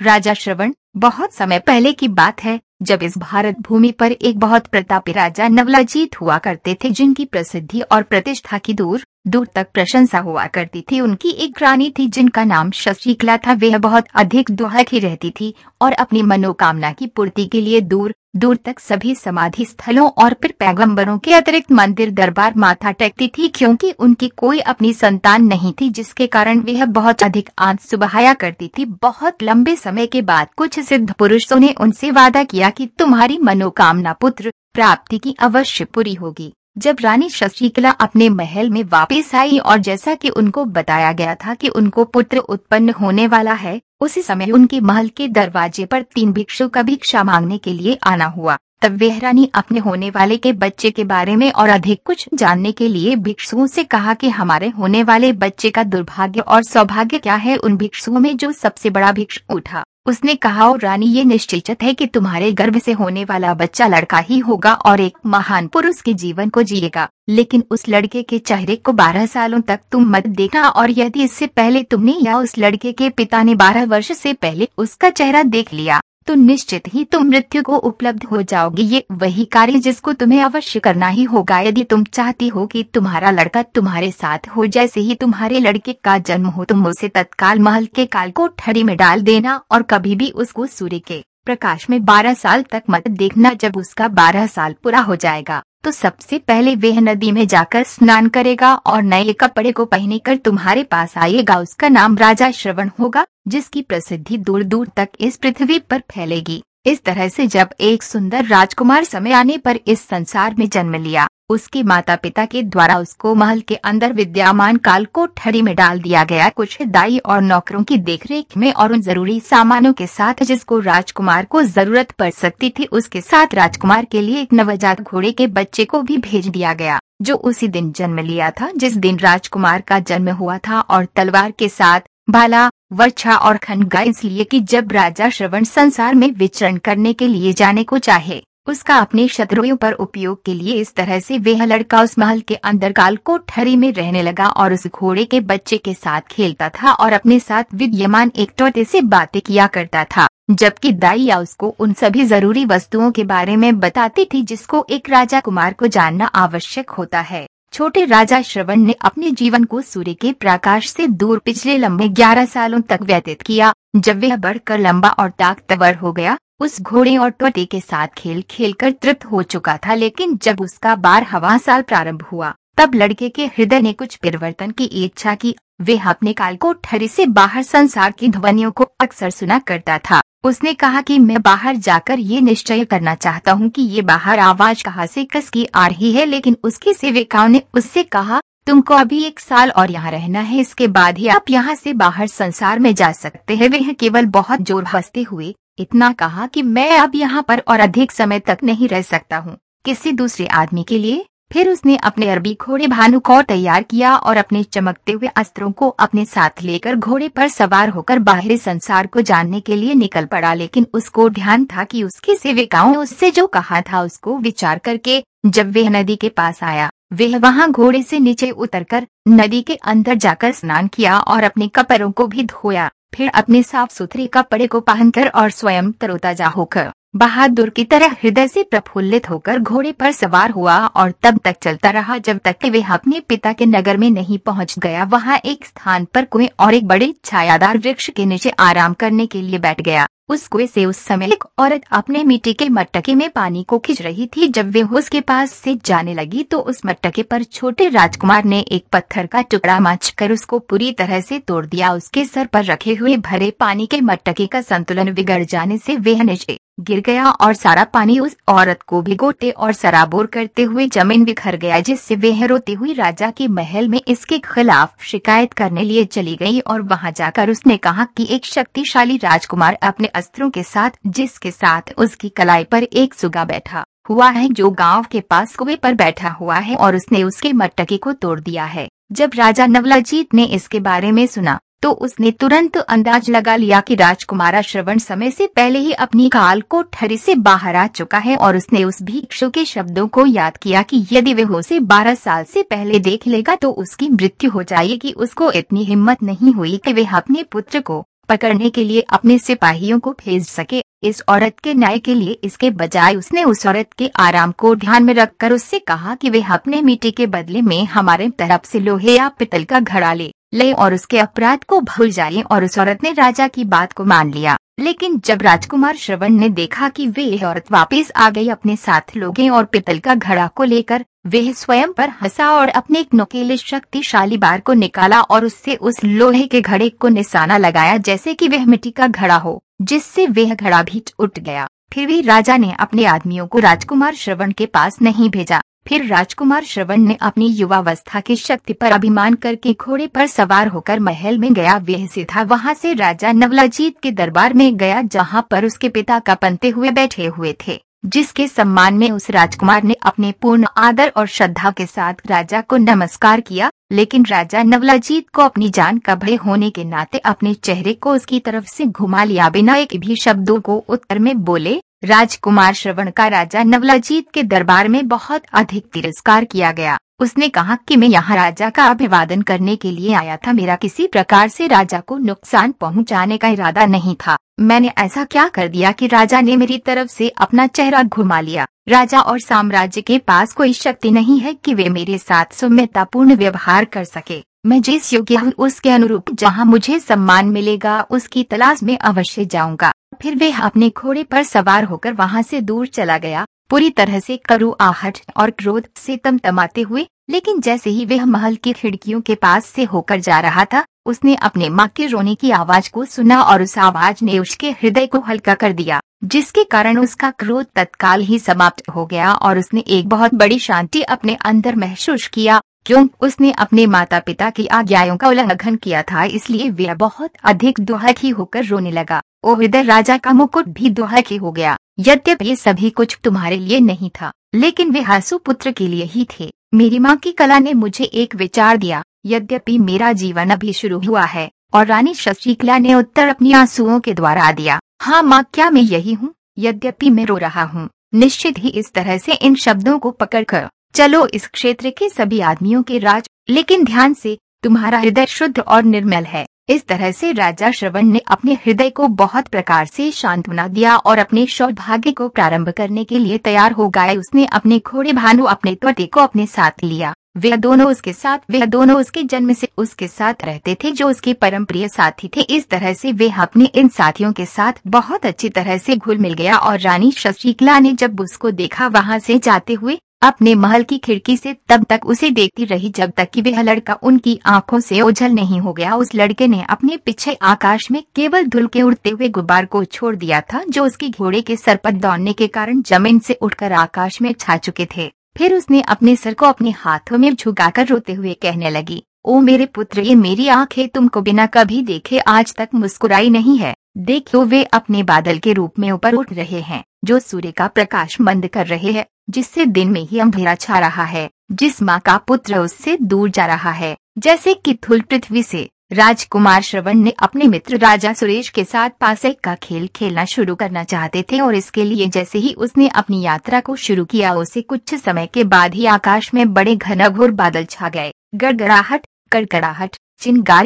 राजा श्रवण, बहुत समय पहले की बात है, जब इस भारत भूमि पर एक बहुत प्रतापी राजा नवलाजीत हुआ करते थे, जिनकी प्रसिद्धि और प्रतिष्ठा की दूर दूर तक प्रशंसा हुआ करती थी। उनकी एक रानी थी, जिनका नाम शशिकला था। वह बहुत अधिक दुहक ही रहती थी और अपनी मनोकामना की पूर्ति के लिए दूर दूर तक सभी समाधि स्थलों और फिर पैगंबरों के अतिरिक्त मंदिर दरबार माथा टेकती थी क्योंकि उनकी कोई अपनी संतान नहीं थी, जिसके कारण वह बहुत अधिक आँसू बहाया करती थी। बहुत लंबे समय के बाद कुछ सिद्ध पुरुषों ने उनसे वादा किया कि तुम्हारी मनोकामना पुत्र प्राप्ति की अवश्य पूरी होगी। जब रानी शशिकला अपने महल में वापस आई और जैसा कि उनको बताया गया था कि उनको पुत्र उत्पन्न होने वाला है उसी समय उनके महल के दरवाजे पर तीन भिक्षु का भिक्षा मांगने के लिए आना हुआ। तब वह रानी अपने होने वाले के बच्चे के बारे में और अधिक कुछ जानने के लिए भिक्षुओं से कहा कि हमारे होने वाले बच्चे का दुर्भाग्य और सौभाग्य क्या है? उन भिक्षुओं में जो सबसे बड़ा भिक्षु उठा, उसने कहा और रानी, ये निश्चित है कि तुम्हारे गर्भ से होने वाला बच्चा लड़का ही होगा और एक महान पुरुष के जीवन को जिएगा। लेकिन उस लड़के के चेहरे को बारह सालों तक तुम मत देखना और यदि इससे पहले तुमने या उस लड़के के पिता ने बारह वर्ष से पहले उसका चेहरा देख लिया तो निश्चित ही तुम मृत्यु को उपलब्ध हो जाओगे। ये वही कार्य जिसको तुम्हें अवश्य करना ही होगा। यदि तुम चाहती हो कि तुम्हारा लड़का तुम्हारे साथ हो, जैसे ही तुम्हारे लड़के का जन्म हो, तुम उसे तत्काल महल के काल को ठड़ी में डाल देना और कभी भी उसको सूर्य के प्रकाश में बारह साल तक मत देखना जब उसका बारह साल पूरा हो जाएगा। तो सबसे पहले वह नदी में जाकर स्नान करेगा और नए कपड़े को पहने कर तुम्हारे पास आएगा। उसका नाम राजा श्रवण होगा, जिसकी प्रसिद्धि दूर दूर तक इस पृथ्वी पर फैलेगी। इस तरह से जब एक सुंदर राजकुमार समय आने पर इस संसार में जन्म लिया। उसके माता पिता के द्वारा उसको महल के अंदर विद्यमान काल को ठड़ी में डाल दिया गया। कुछ दाई और नौकरों की देखरेख में और उन ज़रूरी सामानों के साथ जिसको राजकुमार को ज़रूरत पड़ सकती थी, उसके साथ राजकुमार के लिए एक नवजात घोड़े के बच्चे को भी भेज दिया गया, जो उसी दिन जन्म लिया था, जिस दिन राजकुमार का जन्म हुआ था और तलवार के साथ भाला वर्षा और खनगा इसलिए कि जब राजा श्रवण संसार में विचरण करने के लिए जाने को चाहे। उसका अपने शत्रुओं पर उपयोग के लिए इस तरह से वह लड़का उस महल के अंदर काल कोठरी में रहने लगा और उस घोड़े के बच्चे के साथ खेलता था और अपने साथ विद्यमान एक टोटे से बातें किया करता था, जबकि दाइया उसको उन सभी ज़रूरी वस्तुओं के बारे में बताती थी जिसको एक राजा कुमार को जानना आवश्यक होता है। छोटे राजा श्रवण ने अपने जीवन को सूर्य के प्रकाश से दूर पिछले लंबे ग्यारह सालों तक व्यतीत किया, जब वह बढ़कर लंबा और ताकतवर हो गया उस घोड़े और टोटे के साथ खेल खेल कर तृप्त हो चुका था, लेकिन जब उसका बार हवा साल प्रारंभ हुआ, तब लड़के के हृदय ने कुछ परिवर्तन की इच्छा की। वह अपने काल को ठरी से बाहर संसार की ध्वनियों को अक्सर सुना करता था। उसने कहा कि मैं बाहर जाकर ये निश्चय करना चाहता हूँ कि ये बाहर आवाज़ कहाँ से कसकी आ रही है, लेकिन उसकी सेविकाओं ने उससे कहा, तुमको अभी एक साल और यहाँ रहना है, इसके बाद ही आप यहाँ से बाहर संसार में जा सकते हैं। वह केवल बहुत ज़ोर हँसते हुए इतना कहा कि मैं अब यहाँ पर और अधिक समय तक नहीं रह सकता हूँ। किसी दूसरे आदमी के लिए? फिर उसने अपने अरबी घोड़े भानु को तैयार किया और अपने चमकते हुए अस्त्रों को अपने साथ लेकर घोड़े पर सवार होकर बाहरी संसार को जानने के लिए निकल पड़ा। लेकिन उसको ध्यान था कि उसकी सेविकाओं ने उससे जो कहा था उसको विचार करके जब वह नदी के पास आया, वह वहाँ घोड़े से नीचे उतरकर नदी के अंदर जाकर स्नान किया और अपने कपड़ों को भी धोया। फिर अपने साफ़ सुथरे कपड़े को पहनकर और स्वयं तरोताजा होकर, बहादुर की तरह हृदय से प्रफुल्लित होकर घोड़े पर सवार हुआ और तब तक चलता रहा जब तक कि अपने पिता के नगर में नहीं पहुँच गया। वहाँ एक स्थान पर कुएँ और एक बड़े छायादार वृक्ष के नीचे आराम करने के लिए बैठ गया। उस कुएँ से उस समय एक औरत अपने मिट्टी के मटके में पानी को खींच रही थी। जब वे उसके पास से जाने लगी तो उस मटके पर छोटे राजकुमार ने एक पत्थर का टुकड़ा माच कर उसको पूरी तरह से तोड़ दिया। उसके सर पर रखे हुए भरे पानी के मटके का संतुलन बिगड़ जाने से वह नीचे गिर गया और सारा पानी उस औरत को भिगोते और सराबोर करते हुए ज़मीन बिखर गया, जिससे वह रोती हुई राजा के महल में इसके खिलाफ शिकायत करने लिए चली गई और वहाँ जाकर उसने कहा कि एक शक्तिशाली राजकुमार अपने अस्त्रों के साथ, जिसके साथ उसकी कलाई पर एक सुगा बैठा हुआ है, जो गाँव के पास कुएँ पर बैठा हुआ है और उसने उसके मटके को तोड़ दिया है। जब राजा नवलाजीत ने इसके बारे में सुना तो उसने तुरंत अंदाज लगा लिया कि राजकुमारा श्रवण समय से पहले ही अपनी काल को ठरी से बाहर आ चुका है और उसने उस भिक्षु के शब्दों को याद किया कि यदि वह उसे बारह साल से पहले देख लेगा तो उसकी मृत्यु हो जाएगी। उसको इतनी हिम्मत नहीं हुई कि वह अपने पुत्र को पकड़ने के लिए अपने सिपाहियों को भेज सके। इस औरत के न्याय के लिए इसके बजाय उसने उस औरत के आराम को ध्यान में रखकर उससे कहा कि वे अपने मिट्टी के बदले में हमारे तरफ़ से लोहे या पितल का घड़ा ले। ले और उसके अपराध को भूल जाए और उस औरत ने राजा की बात को मान लिया। लेकिन जब राजकुमार श्रवण ने देखा कि वे औरत वापस आ गई अपने साथ लोगे और पितल का घड़ा को लेकर वे स्वयं पर हंसा और अपने एक नुकीले शक्तिशाली बार को निकाला और उससे उस लोहे के घड़े को निशाना लगाया जैसे कि वह मिट्टी का घड़ा हो, जिससे वह घड़ा भी उठ गया। फिर भी राजा ने अपने आदमियों को राजकुमार श्रवण के पास नहीं भेजा। फिर राजकुमार श्रवण ने अपनी युवावस्था की शक्ति पर अभिमान करके घोड़े पर सवार होकर महल में गया। वह सीधा वहाँ से राजा नवलाजीत के दरबार में गया, जहाँ पर उसके पिता का पनते हुए बैठे हुए थे, जिसके सम्मान में उस राजकुमार ने अपने पूर्ण आदर और श्रद्धा के साथ राजा को नमस्कार किया। लेकिन राजा नवलाजीत को अपनी जान का भय होने के नाते अपने चेहरे को उसकी तरफ़ से घुमा लिया। बिना एक भी शब्दों को उत्तर में बोले राजकुमार श्रवण का राजा नवलाजीत के दरबार में बहुत अधिक तिरस्कार किया गया। उसने कहा कि मैं यहाँ राजा का अभिवादन करने के लिए आया था। मेरा किसी प्रकार से राजा को नुकसान पहुँचाने का इरादा नहीं था। मैंने ऐसा क्या कर दिया कि राजा ने मेरी तरफ़ से अपना चेहरा घुमा लिया। राजा और साम्राज्य के पास कोई शक्ति नहीं है कि वे मेरे साथ सौम्यतापूर्ण व्यवहार कर सके। मैं जिस योग्य हूँ, उसके अनुरूप जहाँ मुझे सम्मान मिलेगा, उसकी तलाश में अवश्य जाऊँगा। फिर वे अपने घोड़े पर सवार होकर वहाँ से दूर चला गया। पूरी तरह से करु आहट और क्रोध से तमतमाते हुए, लेकिन जैसे ही वह महल की खिड़कियों के पास से होकर जा रहा था, उसने अपने माँ के रोने की आवाज़ को सुना और उस आवाज़ ने उसके हृदय को हल्का कर दिया, जिसके कारण उसका क्रोध तत्काल ही समाप्त हो गया और उसने एक बहुत बड़ी शांति अपने अंदर महसूस किया। क्यों उसने अपने माता पिता की आज्ञाओं का उल्लंघन किया था, इसलिए वह बहुत अधिक दुहखी होकर रोने लगा। ओ हृदय राजा का मुकुट भी दुहखी हो गया। यद्यपि ये सभी कुछ तुम्हारे लिए नहीं था, लेकिन वे हासु पुत्र के लिए ही थे। मेरी माँ की कला ने मुझे एक विचार दिया, यद्यपि मेरा जीवन अभी शुरू हुआ है, और रानी शशिकला ने उत्तर अपनी आंसुओं के द्वारा दिया। हाँ माँ, क्या मैं यही हूँ? यद्यपि मैं रो रहा हूँ। निश्चित ही इस तरह से इन शब्दों को पकड़कर चलो इस क्षेत्र के सभी आदमियों के राज, लेकिन ध्यान से, तुम्हारा हृदय शुद्ध और निर्मल है। इस तरह से राजा श्रवण ने अपने हृदय को बहुत प्रकार से सांत्वना दिया और अपने सौभाग्य को प्रारंभ करने के लिए तैयार हो गए। उसने अपने घोड़े भानु अपने त्वटे को अपने साथ लिया। वे दोनों उसके साथ वे दोनों उसके जन्म से उसके साथ रहते थे जो उसके परम प्रिय साथी थे। इस तरह से वे अपने इन साथियों के साथ बहुत अच्छी तरह से घुल मिल गया और रानी शशिकला ने जब उसको देखा वहाँ से जाते हुए अपने महल की खिड़की से तब तक उसे देखती रही जब तक कि वह लड़का उनकी आँखों से ओझल नहीं हो गया। उस लड़के ने अपने पीछे आकाश में केवल धुल के उड़ते हुए गुब्बार को छोड़ दिया था, जो उसके घोड़े के सर पर दौड़ने के कारण ज़मीन से उठकर आकाश में छा चुके थे। फिर उसने अपने सर को अपने हाथों में झुकाकर रोते हुए कहने लगी, ओ मेरे पुत्र, ये मेरी आँखें तुमको बिना कभी देखे आज तक मुस्कुराई नहीं है। देखो, वे अपने बादल के रूप में ऊपर उठ रहे हैं। जो सूर्य का प्रकाश मंद कर रहे हैं, जिससे दिन में ही अंधेरा छा रहा है, जिस माँ का पुत्र उससे दूर जा रहा है। जैसे कि थुल पृथ्वी से, राजकुमार श्रवण ने अपने मित्र राजा सुरेश के साथ पासे का खेल खेलना शुरू करना चाहते थे और इसके लिए जैसे ही उसने अपनी यात्रा को शुरू किया, उसे कुछ समय के बाद ही आकाश में बड़े घनघोर बादल छा गए। गड़गड़ाहट, कड़कड़ाहट चिंगारी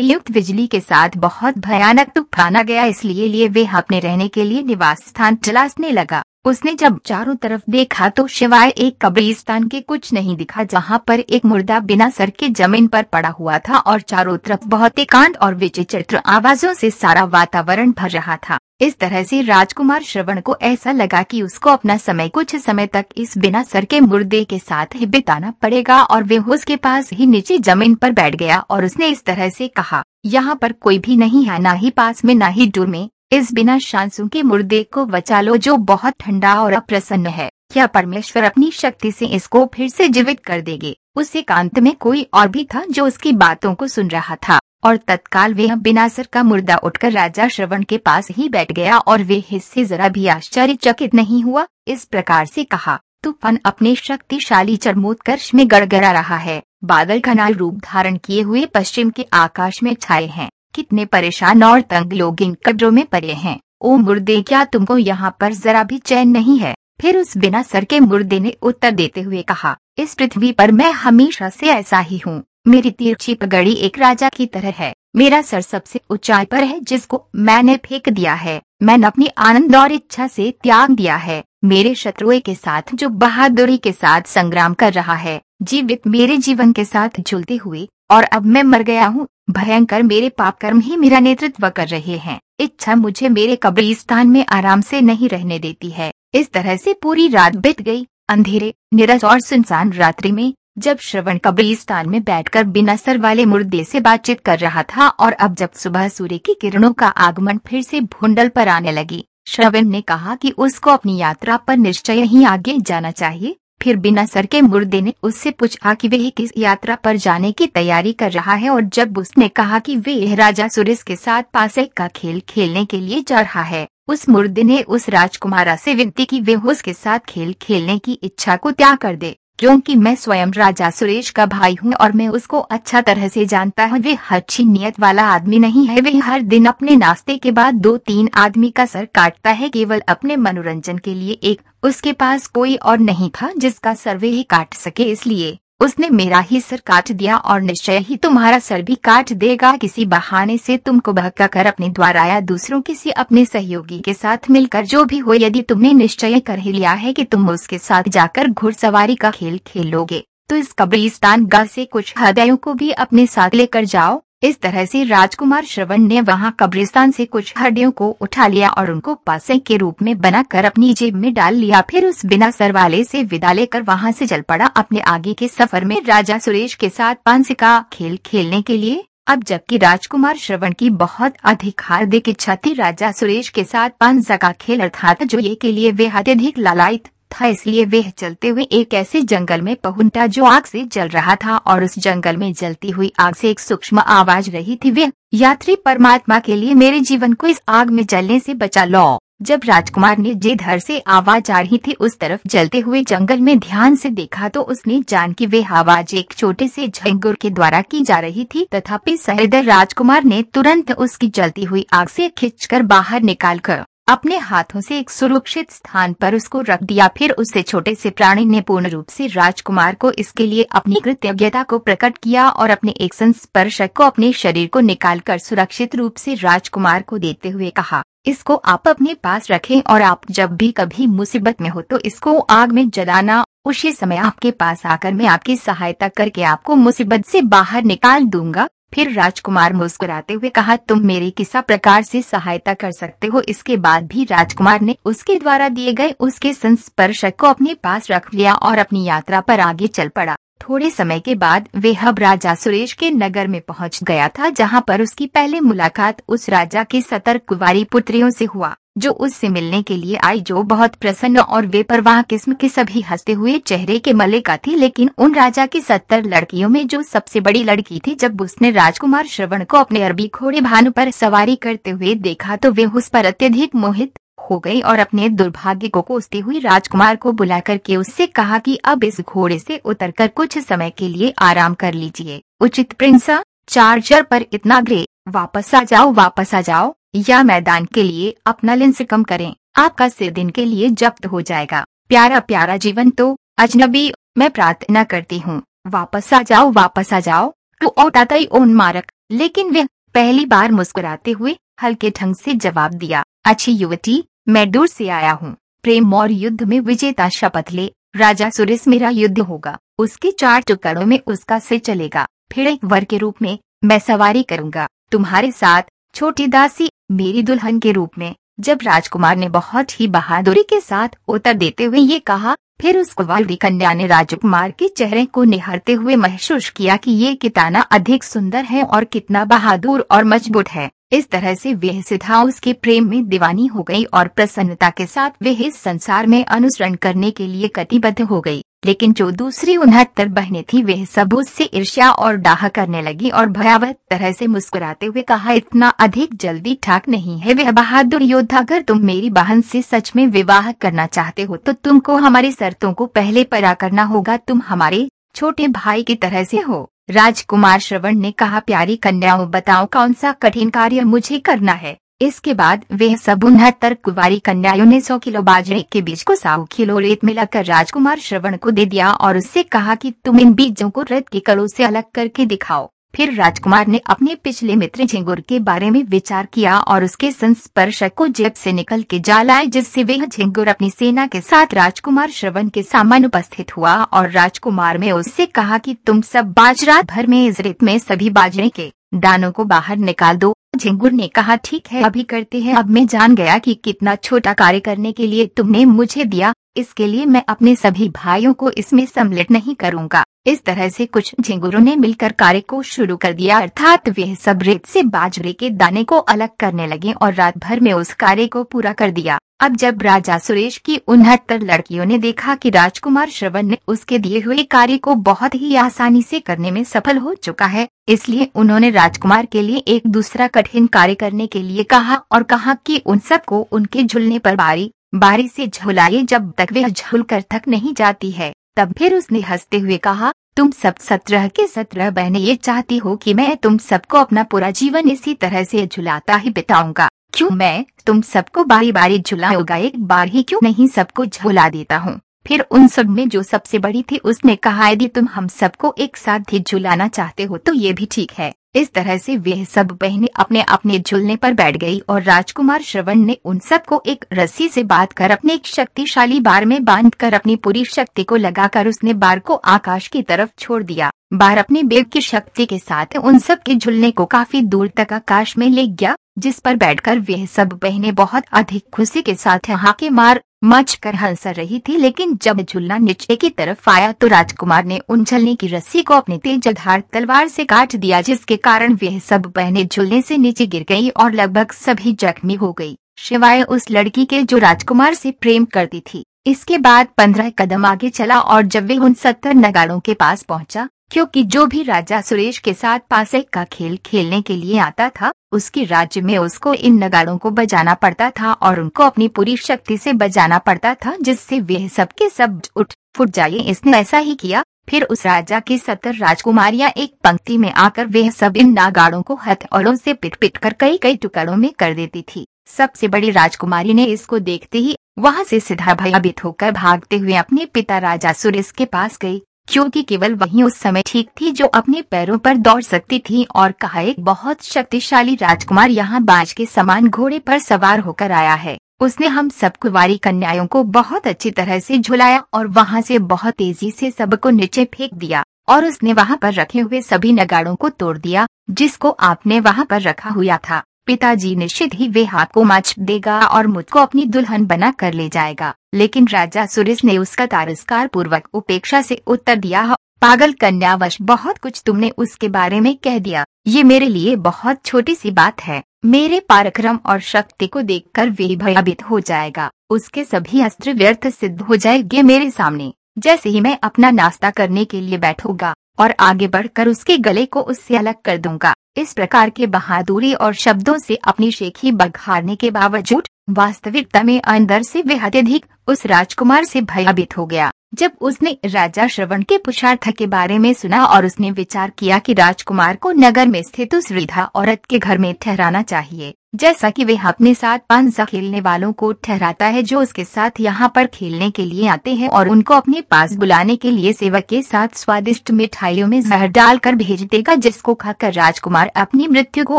युक्त बिजली के साथ बहुत भयानक तूफ़ान आ गया इसलिए लिए वे अपने रहने के लिए निवास स्थान तलाशने लगा। उसने जब चारों तरफ़ देखा तो शिवाय एक कब्रिस्तान के कुछ नहीं दिखा जहाँ पर एक मुर्दा बिना सर के ज़मीन पर पड़ा हुआ था और चारों तरफ़ बहुत एकांत और विचित्र आवाजों से सारा वातावरण भर रहा था। इस तरह से राजकुमार श्रवण को ऐसा लगा कि उसको अपना समय कुछ समय तक इस बिना सर के मुर्दे के साथ ही बिताना पड़ेगा और वे उसके पास ही नीचे ज़मीन पर बैठ गया और उसने इस तरह से कहा, यहाँ पर कोई भी नहीं है, न ही पास में, न ही दूर में। इस बिना शांसू के मुर्दे को बचा लो जो बहुत ठंडा और अप्रसन्न है। क्या परमेश्वर अपनी शक्ति से इसको फिर से जीवित कर देगी? उस एकांत में कोई और भी था जो उसकी बातों को सुन रहा था। और तत्काल वह बिना सर का मुर्दा उठकर राजा श्रवण के पास ही बैठ गया और वे हिस्से जरा भी आश्चर्यचकित नहीं हुआ। इस प्रकार से कहा, तूफ़ान अपने शक्तिशाली चरमोत्कर्ष में गड़गड़ा रहा है। बादल घना रूप धारण किए हुए पश्चिम के आकाश में छाए हैं। कितने परेशान और तंग लोग इन कब्रों में पड़े हैं। ओ मुर्दे, क्या तुमको यहाँ पर जरा भी चैन नहीं है? फिर उस बिना सर के मुर्दे ने उत्तर देते हुए कहा, इस पृथ्वी पर मैं हमेशा से ऐसा ही हूँ। मेरी तिरछी पगड़ी एक राजा की तरह है। मेरा सर सबसे ऊंचाई पर है, जिसको मैंने फेंक दिया है। मैंने अपनी आनंद और इच्छा से त्याग दिया है। मेरे शत्रुए के साथ, जो बहादुरी के साथ संग्राम कर रहा है, जीवित मेरे जीवन के साथ झुलते हुए। और अब मैं मर गया हूँ। भयंकर मेरे पाप कर्म ही मेरा नेतृत्व कर रहे हैं। इच्छा मुझे मेरे कब्रिस्तान में आराम से नहीं रहने देती है। इस तरह से पूरी रात बीत गई। अंधेरे, निरस और सुनसान रात्रि में जब श्रवण कब्रिस्तान में बैठकर बिना सर वाले मुर्दे से बातचीत कर रहा था और अब जब सुबह सूर्य की किरणों का आगमन फिर से भूडल पर आने लगी, श्रवण ने कहा कि उसको अपनी यात्रा पर निश्चय ही आगे जाना चाहिए। फिर बिना सर के मुर्दे ने उससे पूछा कि वह किस यात्रा पर जाने की तैयारी कर रहा है और जब उसने कहा कि वह राजा सुरेश के साथ पासे का खेल खेलने के लिए जा रहा है, उस मुर्दे ने उस राजकुमारा से विनती की वे उसके साथ खेल खेलने की इच्छा को त्याग कर दे। क्योंकि मैं स्वयं राजा सुरेश का भाई हूँ और मैं उसको अच्छा तरह से जानता हूँ। वे अच्छी नियत वाला आदमी नहीं है। वे हर दिन अपने नाश्ते के बाद दो तीन आदमी का सर काटता है। केवल अपने मनोरंजन के लिए एक उसके पास कोई और नहीं था जिसका सर वे ही काट सके इसलिए। उसने मेरा ही सर काट दिया और निश्चय ही तुम्हारा सर भी काट देगा। किसी बहाने से तुमको बहका कर अपने द्वारा या दूसरों किसी अपने सहयोगी के साथ मिलकर जो भी हो यदि तुमने निश्चय कर ही लिया है कि तुम उसके साथ जाकर घुड़सवारी का खेल खेलोगे तो इस कब्रिस्तान गा से कुछ हृदयों को भी अपने साथ लेकर जाओ। इस तरह से राजकुमार श्रवण ने वहाँ कब्रिस्तान से कुछ हड्डियों को उठा लिया और उनको पासे के रूप में बनाकर अपनी जेब में डाल लिया। फिर उस बिना सर वाले से विदा लेकर वहाँ से चल पड़ा अपने आगे के सफ़र में राजा सुरेश के साथ पाँच का खेल खेलने के लिए। अब जबकि राजकुमार श्रवण की बहुत अधिक हार्दिक इच्छा थी, राजा सुरेश के साथ पाँच का खेल अर्थात जो ये के लिए वे अत्यधिक लालायित था, इसलिए वे चलते हुए एक ऐसे जंगल में पहुँचा जो आग से जल रहा था और उस जंगल में जलती हुई आग से एक सूक्ष्म आवाज़ रही थी वे यात्री परमात्मा के लिए मेरे जीवन को इस आग में जलने से बचा लो। जब राजकुमार ने जिधर से आवाज़ आ रही थी, उस तरफ़ जलते हुए जंगल में ध्यान से देखा तो उसने जान की वे आवाज़ एक छोटे से झंगुर के द्वारा की जा रही थी, तथापि सहृदय राजकुमार ने तुरंत उसकी जलती हुई आग से खींचकर बाहर निकाल कर अपने हाथों से एक सुरक्षित स्थान पर उसको रख दिया, फिर उससे छोटे से प्राणी ने पूर्ण रूप से राजकुमार को इसके लिए अपनी कृतज्ञता को प्रकट किया और अपने एक संस्पर्शक को अपने शरीर को निकालकर सुरक्षित रूप से राजकुमार को देते हुए कहा, इसको आप अपने पास रखें और आप जब भी कभी मुसीबत में हो तो इसको आग में जलाना। उसी समय आपके पास आकर मैं आपकी सहायता करके आपको मुसीबत से बाहर निकाल दूँगा। फिर राजकुमार मुस्कुराते हुए कहा, तुम मेरी किसा प्रकार से सहायता कर सकते हो? इसके बाद भी राजकुमार ने उसके द्वारा दिए गए उसके संस्पर्शक को अपने पास रख लिया और अपनी यात्रा पर आगे चल पड़ा। थोड़े समय के बाद वे हब राजा सुरेश के नगर में पहुँच गया था, जहाँ पर उसकी पहले मुलाकात उस राजा के सतर्क कुवारी पुत्रियों से हुआ। जो उससे मिलने के लिए आई, जो बहुत प्रसन्न और बेपरवाह किस्म के सभी हँसते हुए चेहरे के मलिका थी, लेकिन उन राजा की सत्तर लड़कियों में जो सबसे बड़ी लड़की थी, जब उसने राजकुमार श्रवण को अपने अरबी घोड़े भानु पर सवारी करते हुए देखा तो वे उस पर अत्यधिक मोहित हो गई और अपने दुर्भाग्य को कोसती हुई राजकुमार को बुला करके उससे कहा कि अब इस घोड़े से उतरकर कुछ समय के लिए आराम कर लीजिए। उचित प्रिंसा, चार्जर पर इतना ग्रे, वापस आ जाओ, वापस आ जाओ। या मैदान के लिए अपना लेंस कम करें। आपका सिर दिन के लिए जब्त हो जाएगा। प्यारा प्यारा जीवन तो अजनबी, मैं प्रार्थना करती हूँ। वापस आ जाओ, वापस आ जाओ। तो ओटातई ओन मारक। लेकिन वे पहली बार मुस्कुराते हुए हल्के ढंग से जवाब दिया, अच्छी युवती, मैं दूर से आया हूँ। प्रेम और युद्ध में विजेता शपथ ले। राजा सुरेश मेरा युद्ध होगा। उसके चार टुकड़ों में उसका सिर चलेगा। फिर एक वर के रूप में मैं सवारी करूँगा। तुम्हारे साथ छोटी दासी मेरी दुल्हन के रूप में, जब राजकुमार ने बहुत ही बहादुरी के साथ उत्तर देते हुए ये कहा, फिर उस कुंवारी कन्या ने राजकुमार के चेहरे को निहारते हुए महसूस किया कि ये कितना अधिक सुंदर है और कितना बहादुर और मज़बूत है। इस तरह से वह सीधा उसके प्रेम में दीवानी हो गई और प्रसन्नता के साथ वह इस संसार में अनुसरण करने के लिए कटिबद्ध हो गई। लेकिन जो दूसरी उनहत्तर बहनें थी वह सब उससे ईर्ष्या और डाह करने लगी और भयावह तरह से मुस्कुराते हुए कहा, इतना अधिक जल्दी ठाक नहीं है। वह बहादुर योद्धा, अगर तुम मेरी बहन से सच में विवाह करना चाहते हो तो तुमको हमारी शर्तों को पहले परा करना होगा। तुम हमारे छोटे भाई की तरह से हो। राजकुमार श्रवण ने कहा, प्यारी कन्याओं, बताओ कौन सा कठिन कार्य मुझे करना है? इसके बाद वे सब उनहत्तर कुवारी कन्याओं ने सौ किलो बाजरे के बीज को सौ किलो रेत मिलाकर राजकुमार श्रवण को दे दिया और उससे कहा कि तुम इन बीजों को रेत के कड़ों से अलग करके दिखाओ। फिर राजकुमार ने अपने पिछले मित्र झिंगुर के बारे में विचार किया और उसके संस्पर्श को जेब से निकल के जा लाए, जिससे वह झिंगुर अपनी सेना के साथ राजकुमार श्रवण के सामान उपस्थित हुआ और राजकुमार ने उससे कहा कि तुम सब बाजरा भर में इस रेत में सभी बाजरे के दानों को बाहर निकाल दो। झिंगुर ने कहा, ठीक है, अभी करते हैं। अब मैं जान गया कि कितना छोटा कार्य करने के लिए तुमने मुझे दिया। इसके लिए मैं अपने सभी भाइयों को इसमें सम्मिलित नहीं करूँगा। इस तरह से कुछ झिंगुरों ने मिलकर कार्य को शुरू कर दिया, अर्थात वे सब रेत से बाजरे के दाने को अलग करने लगे और रात भर में उस कार्य को पूरा कर दिया। अब जब राजा सुरेश की उनहत्तर लड़कियों ने देखा कि राजकुमार श्रवण ने उसके दिए हुए कार्य को बहुत ही आसानी से करने में सफल हो चुका है, इसलिए उन्होंने राजकुमार के लिए एक दूसरा कठिन कार्य करने के लिए कहा और कहा कि उन सबको उनके झुलने पर बारी बारी से झुलाए जब तक वह झुल कर थक नहीं जाती है, तब फिर उसने हँसते हुए कहा, तुम सब सत्रह के सत्रह बहने, ये चाहती हो कि मैं तुम सबको अपना पूरा जीवन इसी तरह से झुलाता ही बिताऊँगा। क्यों मैं तुम सबको बारी बारी झुलाऊँगा? एक बार ही क्यों नहीं सबको झुला देता हूँ? फिर उन सब में जो सबसे बड़ी थी, उसने कहा, यदि तुम हम सबको एक साथ ही झुलाना चाहते हो तो ये भी ठीक है। इस तरह से वे सब बहनें अपने अपने झुलने पर बैठ गई और राजकुमार श्रवण ने उन सबको एक रस्सी से बाँध कर अपने एक शक्तिशाली बार में बाँध कर अपनी पूरी शक्ति को लगाकर उसने बार को आकाश की तरफ़ छोड़ दिया। बार अपने बेग की शक्ति के साथ उन सब के झुलने को काफ़ी दूर तक आकाश में ले गया, जिस पर बैठकर वे सब बहनें बहुत अधिक खुशी के साथ हाके मार मच कर हंस रही थी, लेकिन जब झुलना नीचे की तरफ़ आया तो राजकुमार ने उन झलने की रस्सी को अपने तेजधार तलवार से काट दिया, जिसके कारण वह सब बहनें झुलने से नीचे गिर गई और लगभग सभी जख्मी हो गई शिवाय उस लड़की के जो राजकुमार से प्रेम करती थी। इसके बाद पंद्रह कदम आगे चला और जब वे उन सत्तर नगाड़ों के पास पहुँचा क्योंकि जो भी राजा सुरेश के साथ पासे का खेल खेलने के लिए आता था, उसके राज्य में उसको इन नगाड़ों को बजाना पड़ता था और उनको अपनी पूरी शक्ति से बजाना पड़ता था, जिससे वे सबके सब उठ फुट जाए। इसने ऐसा ही किया, फिर उस राजा की सत्तर राजकुमारियाँ एक पंक्ति में आकर वे सब इन नागाड़ों को हथौड़ों से पिट पिट कर कई कई टुकड़ों में कर देती थी। सबसे बड़ी राजकुमारी ने इसको देखते ही, वहाँ से सीधा भयभीत होकर भागते हुए अपने पिता राजा सुरेश के पास गई। क्योंकि केवल वही उस समय ठीक थी जो अपने पैरों पर दौड़ सकती थी और कहा, एक बहुत शक्तिशाली राजकुमार यहाँ बाज के समान घोड़े पर सवार होकर आया है। उसने हम सब कुवारी कन्याओं को बहुत अच्छी तरह से झुलाया और वहाँ से बहुत तेज़ी से सबको नीचे फेंक दिया और उसने वहाँ पर रखे हुए सभी नगाड़ों को तोड़ दिया, जिसको आपने वहाँ पर रखा हुआ था। पिताजी निश्चित ही वे हाथ को मच देगा और मुझको अपनी दुल्हन बना कर ले जाएगा। लेकिन राजा सुरेश ने उसका तारस्कार पूर्वक उपेक्षा से उत्तर दिया पागल कन्यावश, बहुत कुछ तुमने उसके बारे में कह दिया। ये मेरे लिए बहुत छोटी सी बात है। मेरे पारक्रम और शक्ति को देखकर वे भयभीत हो जाएगा। उसके सभी अस्त्र व्यर्थ सिद्ध हो जाएँगे मेरे सामने। जैसे ही मैं अपना नाश्ता करने के लिए बैठूँगा और आगे बढ़कर उसके गले को उससे अलग कर दूँगा। इस प्रकार के बहादुरी और शब्दों से अपनी शेखी बघारने के बावजूद वास्तविकता में अंदर से वे अत्यधिक उस राजकुमार से भयभीत हो गया। जब उसने राजा श्रवण के पुरुषार्थ के बारे में सुना और उसने विचार किया कि राजकुमार को नगर में स्थित उस वृद्धा औरत के घर में ठहराना चाहिए, जैसा कि वे अपने साथ पांजा खेलने वालों को ठहराता है जो उसके साथ यहाँ पर खेलने के लिए आते हैं और उनको अपने पास बुलाने के लिए सेवक के साथ स्वादिष्ट मिठाइयों में जहर डालकर भेज देगा जिसको खाकर राजकुमार अपनी मृत्यु को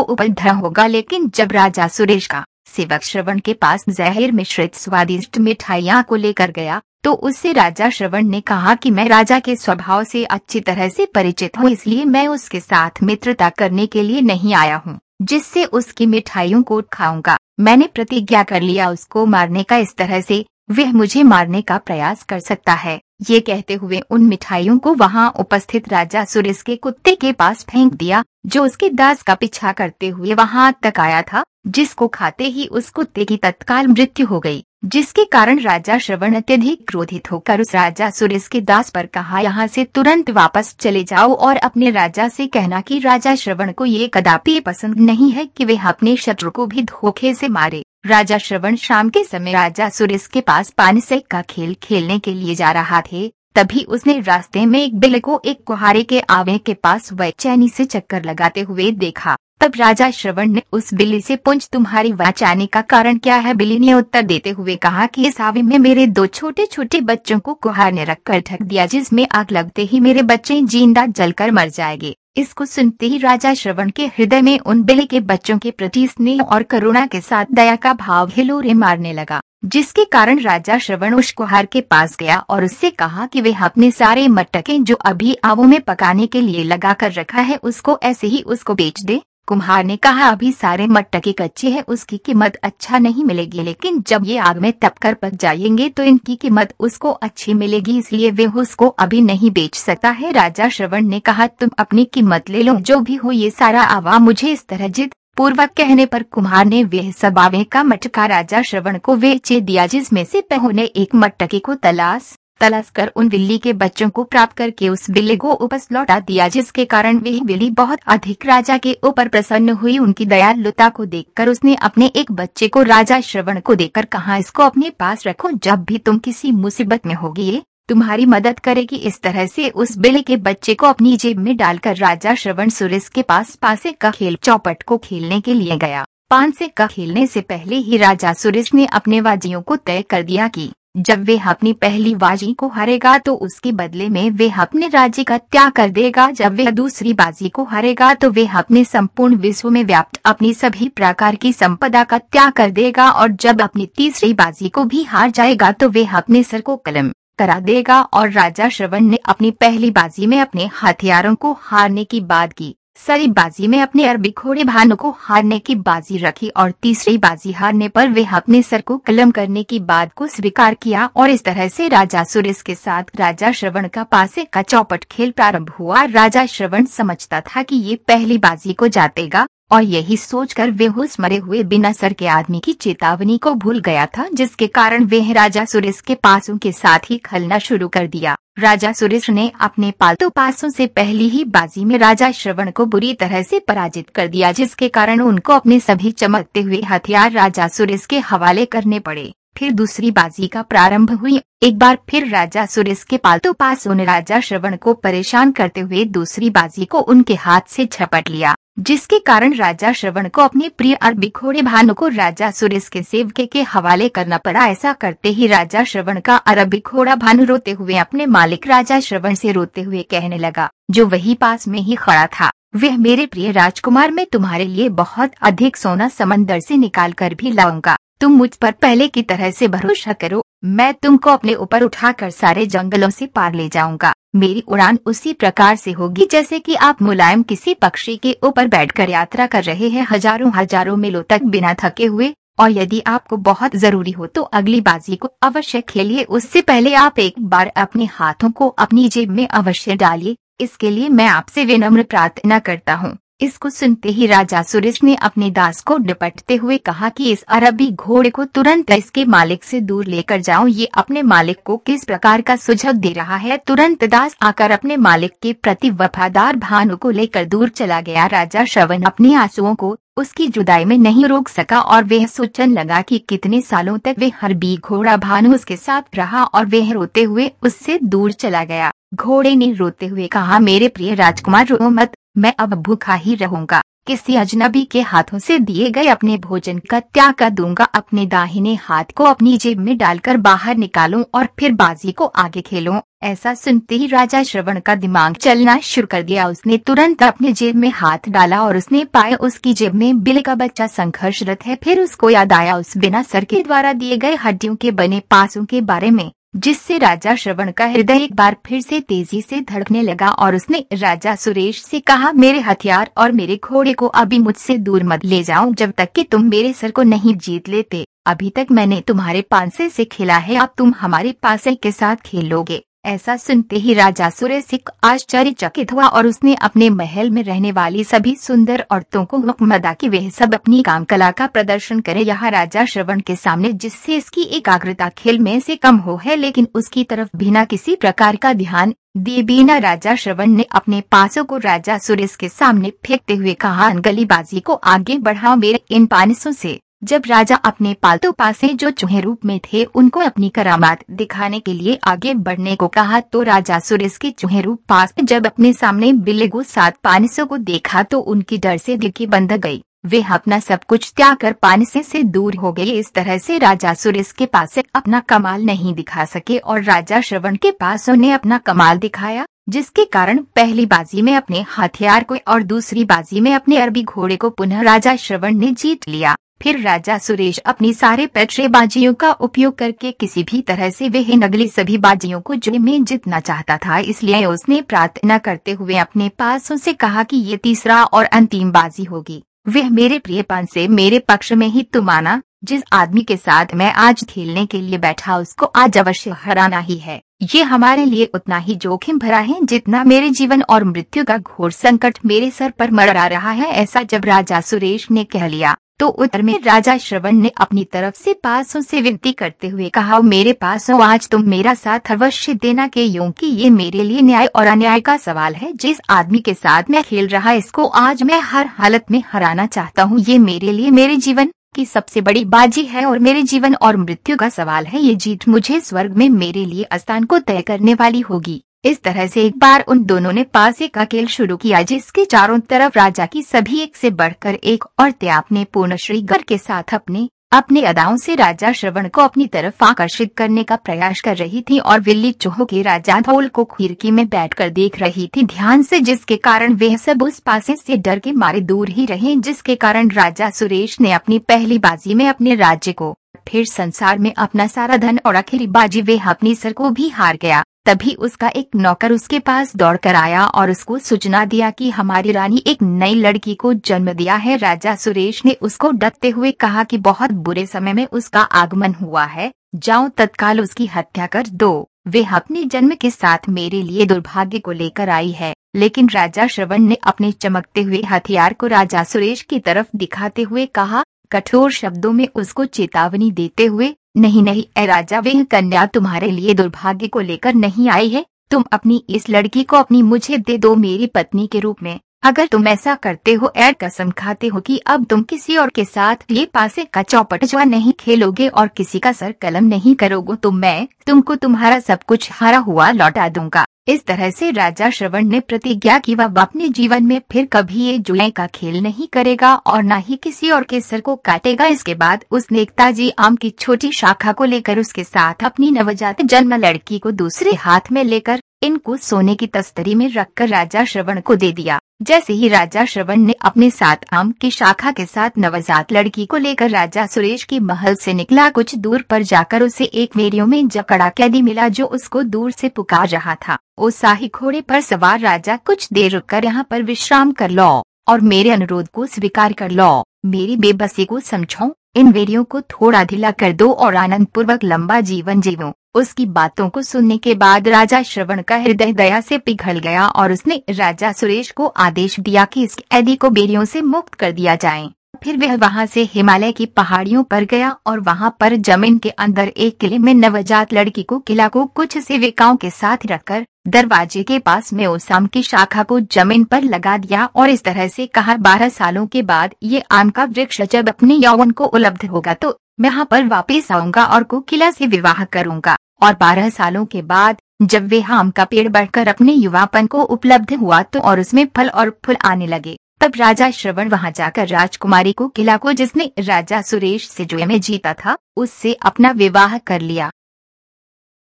उपलब्ध होगा। लेकिन जब राजा सुरेश का सेवक श्रवण के पास जहर मिश्रित स्वादिष्ट मिठाइयाँ को लेकर गया तो उससे राजा श्रवण ने कहा कि मैं राजा के स्वभाव से अच्छी तरह से परिचित हूँ, इसलिए मैं उसके साथ मित्रता करने के लिए नहीं आया हूँ, जिससे उसकी मिठाइयों को खाऊँगा। मैंने प्रतिज्ञा कर लिया, उसको मारने का इस तरह से वह मुझे मारने का प्रयास कर सकता है। ये कहते हुए उन मिठाइयों को वहाँ उपस्थित राजा सुरेश के कुत्ते के पास फेंक दिया, जो उसके दास का पीछा करते हुए वहाँ तक आया था, जिसको खाते ही उस कुत्ते की तत्काल मृत्यु हो गई, जिसके कारण राजा श्रवण अत्यधिक क्रोधित होकर उस राजा सुरेश के दास पर कहा, यहाँ से तुरंत वापस चले जाओ और अपने राजा से कहना कि राजा श्रवण को ये कदापि पसंद नहीं है कि वे अपने शत्रु को भी धोखे से मारे। राजा श्रवण शाम के समय राजा सुरेश के पास पानी से का खेल खेलने के लिए जा रहा थे। तभी उसने रास्ते में एक बिल को एक कुहारे के आवे के पास वैचैनी से चक्कर लगाते हुए देखा। तब राजा श्रवण ने उस बिल्ली से पूछ तुम्हारी वाच आने का कारण क्या है? बिल्ली ने उत्तर देते हुए कहा कि इस आवे में मेरे दो छोटे छोटे बच्चों को कुहार ने रखकर ढक दिया, जिसमें आग लगते ही मेरे बच्चे ज़िंदा जलकर मर जाएँगे। इसको सुनते ही राजा श्रवण के हृदय में उन बिल्ली के बच्चों के प्रति स्नेह और करुणा के साथ दया का भाव हिलोरे मारने लगा, जिसके कारण राजा श्रवण उस कुहार के पास गया और उससे कहा कि वे अपने सारे मटके जो अभी आवों में पकाने के लिए लगा कर रखा है, उसको ऐसे ही उसको बेच दे। कुम्हार ने कहा, अभी सारे मटके कच्चे हैं, उसकी कीमत अच्छा नहीं मिलेगी, लेकिन जब ये आग में तप कर पक जाएँगे तो इनकी कीमत उसको अच्छी मिलेगी, इसलिए वे उसको अभी नहीं बेच सकता है। राजा श्रवण ने कहा, तुम अपनी कीमत ले लो, जो भी हो, ये सारा आवा, मुझे इस तरह जिद पूर्वक कहने पर कुम्हार ने वह सब आवे का मटका, राजा श्रवण को बेचे दिया जिसमें से पहु ने एक मटके को तलाश तलाश कर उन बिल्ली के बच्चों को प्राप्त करके उस बिल्ली को उपस लौटा दिया, जिसके कारण वह बिल्ली बहुत अधिक राजा के ऊपर प्रसन्न हुई। उनकी दयालुता को देखकर उसने अपने एक बच्चे को राजा श्रवण को देकर कहा, इसको अपने पास रखो, जब भी तुम किसी मुसीबत में होगी तुम्हारी मदद करेगी। इस तरह से उस बिल्ली के बच्चे को अपनी जेब में डालकर राजा श्रवण सुरेश के पास पासे का खेल चौपट को खेलने के लिए गया। पांसे का खेलने से पहले ही राजा सुरेश ने अपने वाजियों को तय कर दिया कि जब वे अपनी पहली बाजी को हारेगा तो उसके बदले में वे अपने राज्य का त्याग कर देगा। जब वे दूसरी बाजी को हारेगा तो वे अपने संपूर्ण विश्व में व्याप्त अपनी सभी प्रकार की संपदा का त्याग कर देगा और जब अपनी तीसरी बाजी को भी हार जाएगा तो वे अपने सर को कलम करा देगा और राजा श्रवण ने अपनी पहली बाजी में अपने हथियारों को हारने की बात की। सरी बाजी में अपने अरबी घोड़े भानु को हारने की बाजी रखी और तीसरी बाजी हारने पर वे अपने सर को कलम करने की बात को स्वीकार किया और इस तरह से राजा सुरेश के साथ राजा श्रवण का पासे का चौपट खेल प्रारंभ हुआ। राजा श्रवण समझता था कि ये पहली बाजी को जातेगा। और यही सोचकर वे हुस मरे हुए बिना सर के आदमी की चेतावनी को भूल गया था, जिसके कारण वह राजा सुरेश के पासों के साथ ही खलना शुरू कर दिया। राजा सुरेश ने अपने पालतू पासों से पहली ही बाजी में राजा श्रवण को बुरी तरह से पराजित कर दिया, जिसके कारण उनको अपने सभी चमकते हुए हथियार राजा सुरेश के हवाले करने पड़े। फिर दूसरी बाजी का प्रारंभ हुई। एक बार फिर राजा सुरेश के पालतू पास ने राजा श्रवण को परेशान करते हुए दूसरी बाजी को उनके हाथ से झपट लिया, जिसके कारण राजा श्रवण को अपने प्रिय अरबी घोड़े भानु को राजा सुरेश के सेवके के हवाले करना पड़ा। ऐसा करते ही राजा श्रवण का अरबी घोड़ा भानु रोते हुए अपने मालिक राजा श्रवण से रोते हुए कहने लगा, जो वही पास में ही खड़ा था, वह मेरे प्रिय राजकुमार, मैं तुम्हारे लिए बहुत अधिक सोना समंदर से निकाल कर भी लाऊँगा। तुम मुझ पर पहले की तरह से भरोसा करो, मैं तुमको अपने ऊपर उठाकर सारे जंगलों से पार ले जाऊँगा। मेरी उड़ान उसी प्रकार से होगी जैसे कि आप मुलायम किसी पक्षी के ऊपर बैठकर यात्रा कर रहे हैं हज़ारों हज़ारों मीलों तक बिना थके हुए, और यदि आपको बहुत ज़रूरी हो तो अगली बाजी को अवश्य खेलिए। उससे पहले आप एक बार अपने हाथों को अपनी जेब में अवश्य डालिए, इसके लिए मैं आपसे विनम्र प्रार्थना करता हूँ। इसको सुनते ही राजा सुरेश ने अपने दास को निपटते हुए कहा कि इस अरबी घोड़े को तुरंत इसके मालिक से दूर लेकर जाओ। ये अपने मालिक को किस प्रकार का सुझाव दे रहा है? तुरंत दास आकर अपने मालिक के प्रति वफादार भानु को लेकर दूर चला गया। राजा श्रवण अपने आंसुओं को उसकी जुदाई में नहीं रोक सका और वह सोचने लगा कि कितने सालों तक वे हर बी घोड़ा भानु उसके साथ रहा और वह रोते हुए उससे दूर चला गया। घोड़े ने रोते हुए कहा, मेरे प्रिय राजकुमार रो मत। मैं अब भूखा ही रहूँगा। किसी अजनबी के हाथों से दिए गए अपने भोजन का त्याग कर दूँगा। अपने दाहिने हाथ को अपनी जेब में डालकर बाहर निकालूं और फिर बाजी को आगे खेलूं। ऐसा सुनते ही राजा श्रवण का दिमाग चलना शुरू कर दिया उसने तुरंत अपने जेब में हाथ डाला और उसने पाया उसकी जेब में बिल का बच्चा संघर्षरत है। फिर उसको याद आया उस बिना सर के द्वारा दिए गए हड्डियों के बने पासों के बारे में। जिससे राजा श्रवण का हृदय एक बार फिर से तेज़ी से धड़कने लगा और उसने राजा सुरेश से कहा, मेरे हथियार और मेरे घोड़े को अभी मुझसे दूर मत ले जाओ, जब तक कि तुम मेरे सर को नहीं जीत लेते। अभी तक मैंने तुम्हारे पांसे से खेला है, अब तुम हमारे पासे के साथ खेलोगे। ऐसा सुनते ही राजा सुरेशिक आश्चर्यचकित हुआ और उसने अपने महल में रहने वाली सभी सुंदर औरतों को हुक्मदा कि वे सब अपनी काम कला का प्रदर्शन करें। यहाँ राजा श्रवण के सामने, जिससे इसकी एकाग्रता खेल में से कम हो है, लेकिन उसकी तरफ़ बिना किसी प्रकार का ध्यान दिए बिना राजा श्रवण ने अपने पासों को राजा सुरेश के सामने फेंकते हुए कहा, गलीबाजी को आगे बढ़ाओ मेरे इन पानसों से। जब राजा अपने पालतू पासे जो चूहे रूप में थे, उनको अपनी करामात दिखाने के लिए आगे बढ़ने को कहा तो राजा सुरेश के चूहे रूप पास जब अपने सामने बिल्लेगु सात पानसों को देखा तो उनकी डर से दिखी बंद गई। वे अपना सब कुछ त्याग कर पानसे से दूर हो गए। इस तरह से राजा सुरेश के पास अपना कमाल नहीं दिखा सके और राजा श्रवण के पास उन्हें अपना कमाल दिखाया, जिसके कारण पहली बाजी में अपने हथियार को और दूसरी बाजी में अपने अरबी घोड़े को पुनः राजा श्रवण ने जीत लिया। फिर राजा सुरेश अपनी सारे पेट्रे बाजियों का उपयोग करके किसी भी तरह से वह नगली सभी बाजियों को जुए में जीतना चाहता था, इसलिए उसने प्रार्थना करते हुए अपने पास उनसे कहा कि ये तीसरा और अंतिम बाजी होगी। वह मेरे प्रियपन से मेरे पक्ष में ही तुम आना, जिस आदमी के साथ मैं आज खेलने के लिए बैठा उसको आज अवश्य हराना ही है। ये हमारे लिए उतना ही जोखिम भरा है जितना मेरे जीवन और मृत्यु का घोर संकट मेरे सर पर मरा रहा है, ऐसा जब राजा सुरेश ने कह लिया। तो उत्तर में राजा श्रवण ने अपनी तरफ़ से पासों से विनती करते हुए कहा मेरे पास, आज तुम मेरा साथ अवश्य देना के यूँ कि ये मेरे लिए न्याय और अन्याय का सवाल है। जिस आदमी के साथ मैं खेल रहा, इसको आज मैं हर हालत में हराना चाहता हूँ। ये मेरे लिए मेरे जीवन की सबसे बड़ी बाजी है और मेरे जीवन और मृत्यु का सवाल है। ये जीत मुझे स्वर्ग में मेरे लिए स्थान को तय करने वाली होगी। इस तरह से एक बार उन दोनों ने पास एक अकेल शुरू किया जिसके चारों तरफ़ राजा की सभी एक से बढ़कर एक औरतें अपने पूर्ण श्रीगर के साथ अपने अपने अदाओं से राजा श्रवण को अपनी तरफ़ आकर्षित करने का प्रयास कर रही थी और विल्ली चूहो के राजा धोल को खिड़की में बैठकर देख रही थी। ध्यान से जिसके कारण वे सब उस पासे से डर के मारे दूर ही रहे, जिसके कारण राजा सुरेश ने अपनी पहली बाजी में अपने राज्य को, फिर संसार में अपना सारा धन और आखिरी बाजी वे अपनी सर को भी हार गया। तभी उसका एक नौकर उसके पास दौड़कर आया और उसको सूचना दिया कि हमारी रानी एक नई लड़की को जन्म दिया है। राजा सुरेश ने उसको डरते हुए कहा कि बहुत बुरे समय में उसका आगमन हुआ है। जाओ तत्काल उसकी हत्या कर दो। वे अपने जन्म के साथ मेरे लिए दुर्भाग्य को लेकर आई है। लेकिन राजा श्रवण ने अपने चमकते हुए हथियार को राजा सुरेश की तरफ़ दिखाते हुए कहा, कठोर शब्दों में उसको चेतावनी देते हुए नहीं नहीं ए राजा, वह कन्या तुम्हारे लिए दुर्भाग्य को लेकर नहीं आई है। तुम अपनी इस लड़की को अपनी मुझे दे दो मेरी पत्नी के रूप में। अगर तुम ऐसा करते हो ऐड कसम खाते हो कि अब तुम किसी और के साथ ये पासे का चौपट जुआ नहीं खेलोगे और किसी का सर कलम नहीं करोगे तो मैं तुमको तुम्हारा सब कुछ हारा हुआ लौटा दूँगा। इस तरह से राजा श्रवण ने प्रतिज्ञा की, वह अपने जीवन में फिर कभी ये जुए का खेल नहीं करेगा और न ही किसी और के सर को काटेगा। इसके बाद उसने एकताजी आम की छोटी शाखा को लेकर उसके साथ अपनी नवजात जन्म लड़की को दूसरे हाथ में लेकर इनको सोने की तस्तरी में रखकर राजा श्रवण को दे दिया। जैसे ही राजा श्रवण ने अपने साथ आम की शाखा के साथ नवजात लड़की को लेकर राजा सुरेश के महल से निकला, कुछ दूर पर जाकर उसे एक वेरियो में जकड़ा कैदी मिला जो उसको दूर से पुकार रहा था। ओ शाही घोड़े पर सवार राजा, कुछ देर रुककर यहाँ पर विश्राम कर लो और मेरे अनुरोध को स्वीकार कर लो। मेरी बेबसी को समझो इन वेरियों को थोड़ा ढीला कर दो और आनंद पूर्वक लंबा जीवन जीवो उसकी बातों को सुनने के बाद राजा श्रवण का हृदय दया से पिघल गया और उसने राजा सुरेश को आदेश दिया कि इस कैदी को बेरियों से मुक्त कर दिया जाए। फिर वह वहाँ से हिमालय की पहाड़ियों पर गया और वहाँ पर ज़मीन के अंदर एक किले में नवजात लड़की को किला को कुछ सेविकाओं के साथ रखकर दरवाजे के पास में उस आम की शाखा को ज़मीन पर लगा दिया और इस तरह से कहा, बारह सालों के बाद ये आम का वृक्ष जब अपने यौवन को उपलब्ध होगा तो मैं यहाँ पर वापस आऊँगा और को किला से विवाह करूँगा। और बारह सालों के बाद, जब वे आम का पेड़ बढ़कर अपने युवापन को उपलब्ध हुआ तो और उसमें फल और फूल आने लगे, तब राजा श्रवण वहाँ जाकर राजकुमारी को किला को जिसने राजा सुरेश से जुए में जीता था, उससे अपना विवाह कर लिया।